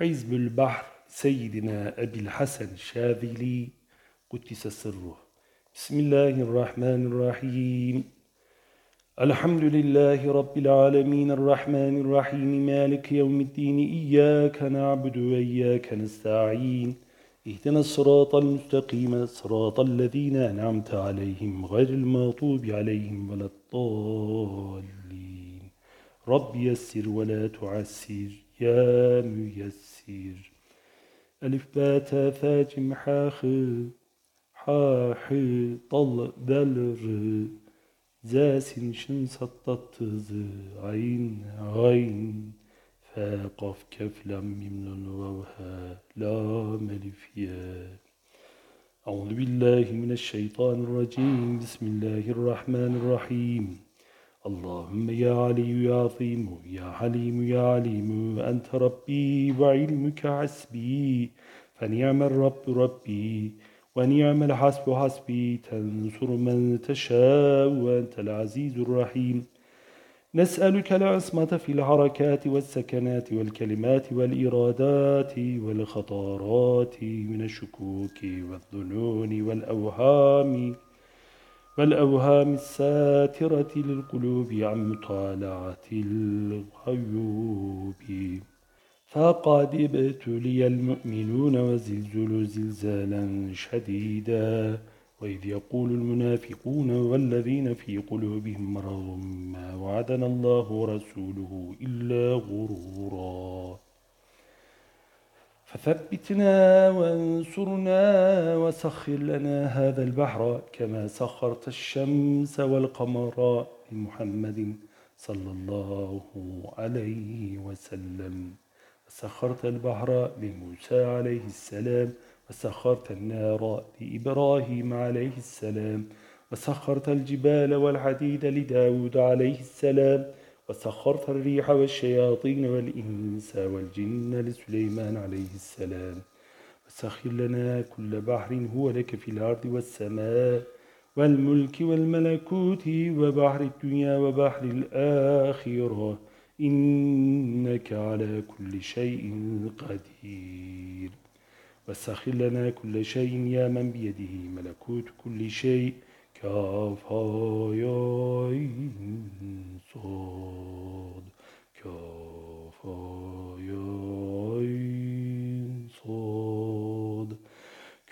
حزب البحر سيدنا أبي الحسن الشاذلي قدس سره. بسم الله الرحمن الرحيم. الحمد لله رب العالمين الرحمن الرحيم. مالك يوم الدين. إياك نعبد وإياك نستعين. اهدنا الصراط المستقيم. صراط الذين أنعمت عليهم غير المغضوب عليهم ولا الضالين. رب يسر ولا تعسر. يا ميسر. ألف بات فاجم حاخ حاح طل دل ر زاس شن سطت عين عين. فاقف كف لم ميم ووها لام ألف أعوذ بالله من الشيطان الرجيم. بسم الله الرحمن الرحيم. اللهم يا علي يا عظيم يا حليم يا عليم أنت ربي وعلمك حسبي فنعم الرب ربي ونعم الحسب حسبي تنصر من تشاء وأنت العزيز الرحيم. نسألك العصمة في الحركات والسكنات والكلمات والإرادات والخطارات من الشكوك والظنون والأوهام. والأوهام الساترة للقلوب عن مطالعة الغيوب. فقد ابتلي المؤمنون وزلزلوا زلزالا شديدا وإذ يقول المنافقون والذين في قلوبهم مرض ما وعدنا الله ورسوله إلا غرورا. فثبتنا وانصرنا وسخر لنا هذا البحر كما سخرت الشمس والقمر لمحمد صلى الله عليه وسلم. وسخرت البحر لموسى عليه السلام وسخرت النار لإبراهيم عليه السلام وسخرت الجبال والحديد لداود عليه السلام وسخرت الريح والشياطين والإنس والجن لسليمان عليه السلام. وسخر لنا كل بحر هو لك في الأرض والسماء والملك والملكوت وبحر الدنيا وبحر الآخرة. إنك على كل شيء قدير. وسخر لنا كل شيء يا من بيده ملكوت كل شيء كافا يا صاد كافا يا صاد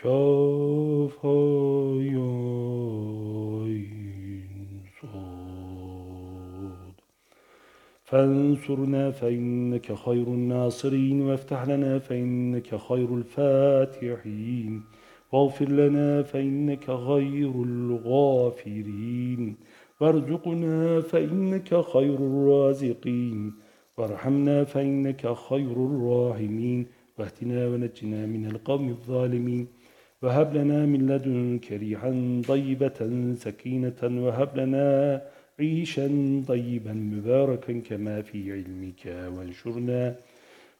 كافا يا فانصرنا فإنك خير الناصرين وافتح لنا فإنك خير الفاتحين. واغفر لنا فإنك غير الغافرين. وارزقنا فإنك خير الرازقين. وارحمنا فإنك خير الراحمين. واهدنا ونجنا من القوم الظالمين. وهب لنا من لدنك ريحا طيبة سكينة. وهب لنا عيشا طيبا مباركا كما في علمك. وانشرنا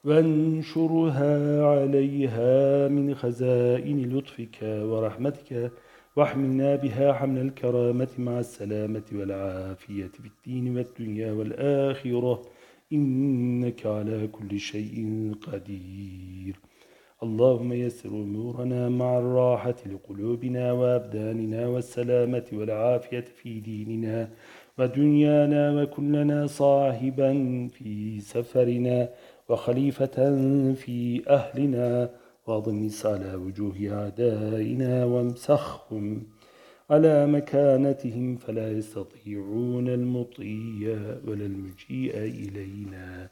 وانشرها عليها من خزائن لطفك ورحمتك واحملنا بها حمل الكرامة مع السلامة والعافية في الدين والدنيا والآخرة. إنك على كل شيء قدير. اللهم يسر أمورنا مع الراحة لقلوبنا وأبداننا والسلامة والعافية في ديننا ودنيانا وكلنا صاحبا في سفرنا. وخليفة في أهلنا واضمس على وجوه أعدائنا وامسخهم على مكانتهم فلا يستطيعون المطي ولا المجيء إلينا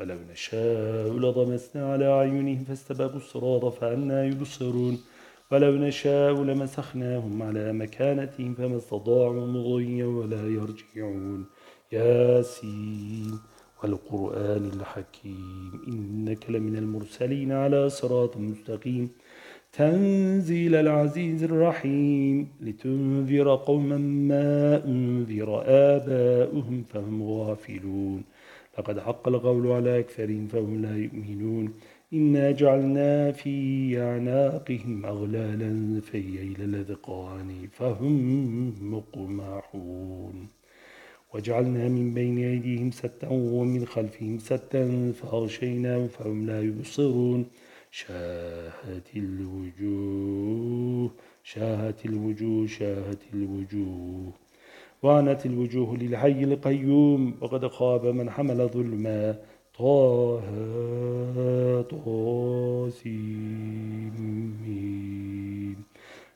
ولو نشاء لضمسنا على أعينهم فاستبقوا الصراط فأنا يبصرون ولو نشاء لمسخناهم على مكانتهم فما استطاعوا مضيا ولا يرجعون ياسين والقرآن الحكيم. إنك لمن المرسلين على صراط مستقيم. تنزيل العزيز الرحيم. لتنذر قوما ما أنذر آباؤهم فهم غافلون. لقد حق القول على أكثرهم فهم لا يؤمنون. إنا جعلنا في أعناقهم أغلالا فهي إلى الأذقان فهم مقمحون. وجعلنا من بين أيديهم ستا ومن خلفهم ستا فأغشيناهم فهم لا يبصرون. شاهت الوجوه شاهت الوجوه شاهت الوجوه. وعنت الوجوه للحي القيوم وقد خاب من حمل ظلما. طه طاسيم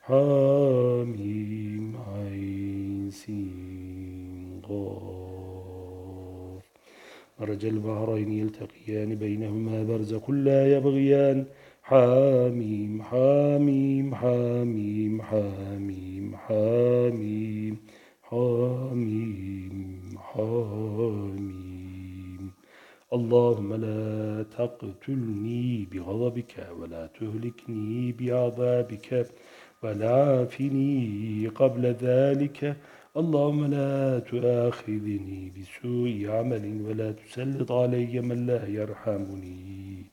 حاميم عين سين. غاف مرج البحرين يلتقيان بينهما برزق لا يبغيان. حاميم حاميم حاميم حاميم حاميم حاميم حاميم. اللهم لا تقتلني بغضبك ولا تهلكني بعذابك ولا عافني قبل ذلك. اللهم لا تؤاخذني بسوء عمل ولا تسلط علي من لا يرحمني.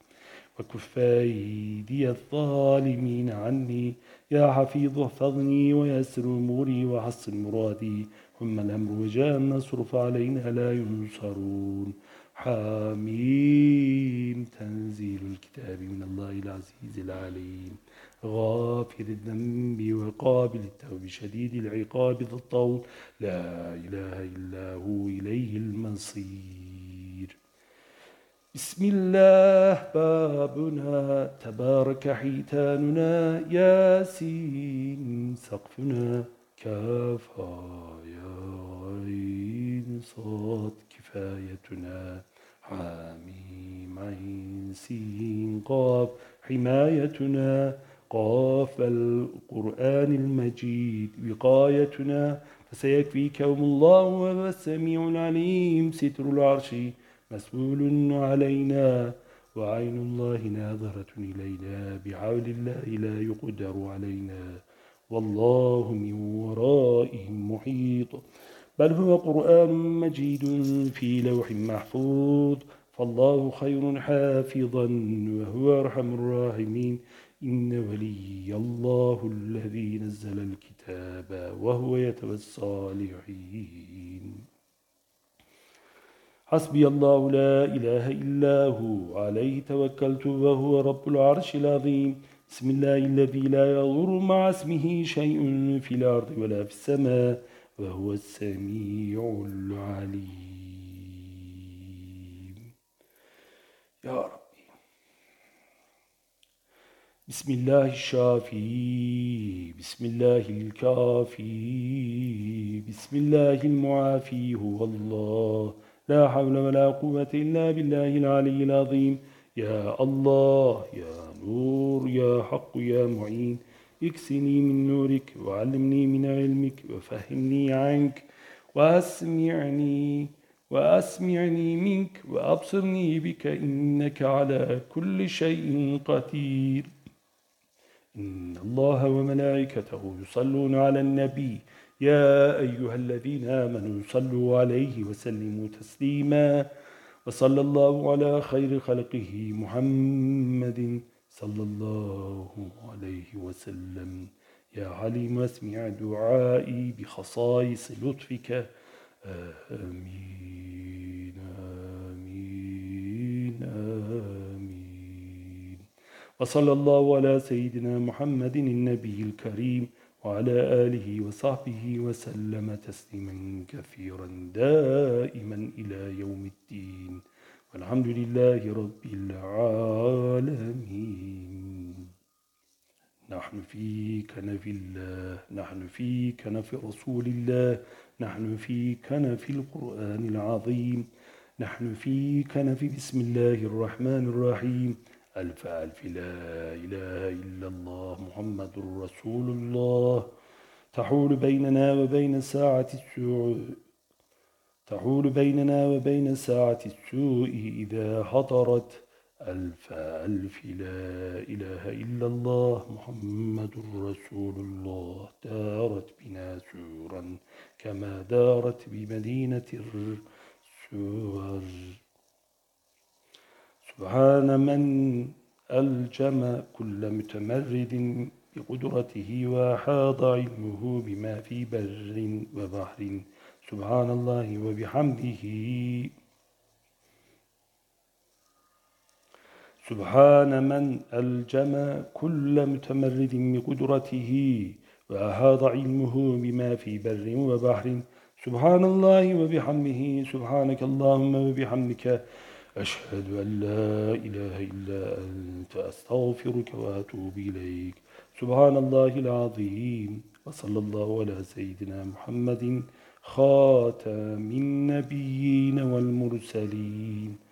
وكف أيدي الظالمين عني. يا حفيظ احفظني ويسر أموري وحصن مرادي. ثم الأمر وجاء النصر فعلينا لا ينصرون. حاميم تنزيل الكتاب من الله العزيز العليم. غافر الذنب وقابل التوب. شديد العقاب ذا الطول. لا إله إلا هو إليه المصير. بسم الله بابنا. تبارك حيتاننا. ياسين سقفنا. كافا يا عين. صاد كفايتنا. حاميم عين سين قاف حمايتنا. قاف القرآن المجيد وقايتنا. فسيكفيكهم الله وهو السميع العليم. ستر العرش مسؤول علينا. وعين الله ناظرة إلينا. بعول الله لا يقدر علينا. والله من ورائهم محيط. بل هو قرآن مجيد في لوح محفوظ. فالله خير حافظا وهو أرحم الراحمين. إن ولي الله الذي نزل الكتاب وهو يتوى الصالحين حسبي الله لا إله إلا هو. عليه توكلت وهو رب العرش العظيم. بسم الله الذي لا يضر مع اسمه شيء في الأرض ولا في السماء. وهو السميع العليم. يا ربي. بسم الله الشافي بسم الله الكافي بسم الله المعافي. هو الله. لا حول ولا قوة إلا بالله العلي العظيم. يا الله يا نور يا حق يا معين. اكسني من نورك وعلمني من علمك وفهمني عنك وأسمعني وأسمعني منك وأبصرني بك إنك على كل شيء قدير. إن الله وملائكته يصلون على النبي. يا أيها الذين آمنوا صلوا عليه وسلموا تسليما. وصلى الله على خير خلقه محمد. صلى الله عليه وسلم. يا عليم اسمع دعائي بخصائص لطفك. آمين آمين آمين. وصلى الله على سيدنا محمد النبي الكريم وعلى آله وصحبه وسلم تسليما كثيرا دائما إلى يوم الدين. والحمد لله رب العالمين. نحن في كنف الله نحن في كنف رسول الله نحن في كنف القرآن العظيم نحن في كنف بسم الله الرحمن الرحيم. ألف ألف لا إله إلا الله محمد رسول الله. تحول بيننا وبين ساعة السوء تحول بيننا وبين ساعة السوء إذا حضرت. ألف ألف لا إله إلا الله محمد رسول الله. دارت بنا سورا كما دارت بمدينة السور. سبحان من ألجم كل متمرد بقدرته وأحاط علمه بما في بر وبحر. سبحان الله وبحمده. سبحان من ألجم كل متمرد بقدرته وأحاط علمه بما في بر وبحر. سبحان الله وبحمده سبحانك اللهم وبحمدك أشهد أن لا إله إلا أنت أستغفرك وأتوب إليك. سبحان الله العظيم وصلى الله على سيدنا محمد خاتم النبيين والمرسلين.